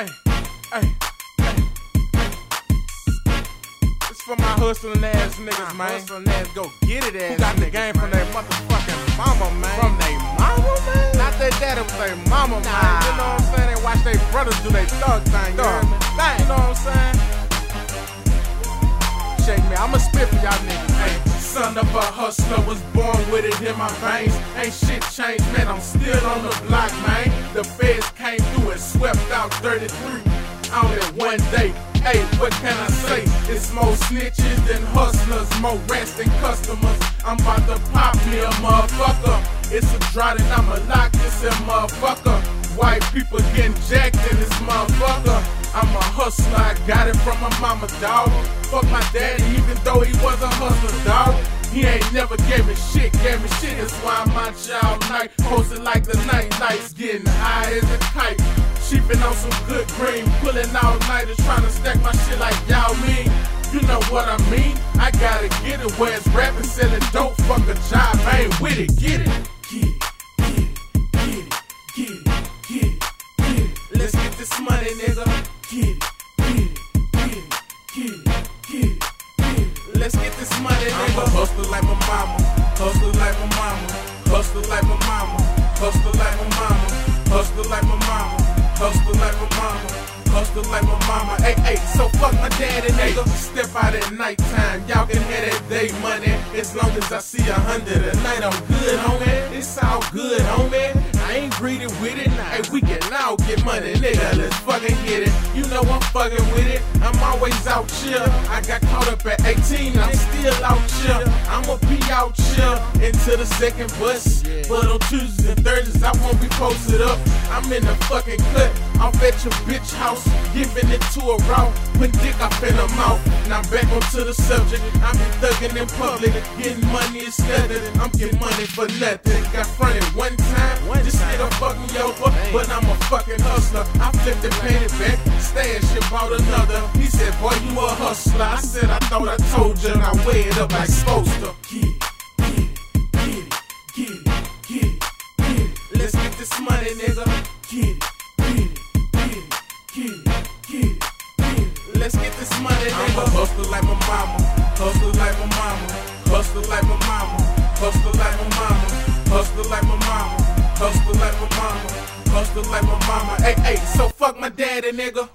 Hey, hey, hey. It's for my hustling ass niggas, man. Hustling ass, go get it ass. Who got the game from man. their motherfucking mama, man. From their mama, man? Not their daddy, but their mama, man. You know what I'm saying? They watch their brothers do their thug thing, you Thug me? thing. You know what I'm saying? Shake me, I'ma spit for y'all niggas, man. Son of a hustler was born with it in my veins. Ain't shit changed, man. I'm still on the block, man. The feds came through swept out 33 out in one day. Hey, what can I say? It's more snitches than hustlers, more rats than customers. I'm about to pop me a motherfucker. It's a drought and I'ma lock this in motherfucker. White people getting jacked in this motherfucker. I'm a hustler, I got it from my mama, dog. Fuck my daddy, even though he was a hustler, dog. He ain't never gave me shit, gave me shit. That's why here all night, posted like the night lights, getting high as a kite. Sheeping on some good green, pulling all nighters, trying to stack my shit like y'all mean. You know what I mean? I gotta get it where it's rapping, selling dope, fuck a job, I ain't with it, get it. Get it, get it, get it, get it, get it, get it. Let's get this money, nigga. Get it, get it, get it, get it, get it, get it. Let's get this money, nigga. I'm a hustler like my mama, hustler like my mama, hustler like my mama, hustler like my mama, Hustle like my mama, hey, hey, so fuck my daddy, nigga. Step out at nighttime, y'all can have that day money. As long as I see a hundred a night, I'm good, homie. It's all good, homie. I ain't greedy with it. Hey, we can all get money, nigga. Let's fucking get it. You know I'm fucking with it. I'm always out here. I got caught up at 18, I'm still out here. I'ma be out here into the second bus. But on Tuesdays and Thursdays, I won't be posted up. I'm in the fucking cut. At your bitch house, giving it to a raw. Put dick up in her mouth. Now back onto the subject. I'm been thugging in public, getting money instead of I'm getting money for nothing. Got fronted one time, One just hit a fucking over. But I'm a fucking hustler. I flipped and painted back, stash and bought another. He said, Boy, you a hustler. I said, I thought I told you, and I weigh it up like supposed to. Get it, get it, get it, get it, get it, get it. Let's get this money, nigga. Get it, Let's get this money. I'm a hustler like my mama, hustler like my mama, hustler like my mama, hustler like my mama, hustler like my mama, hustler like my mama, hustler like my mama. Hey, hey, so fuck my daddy, nigga.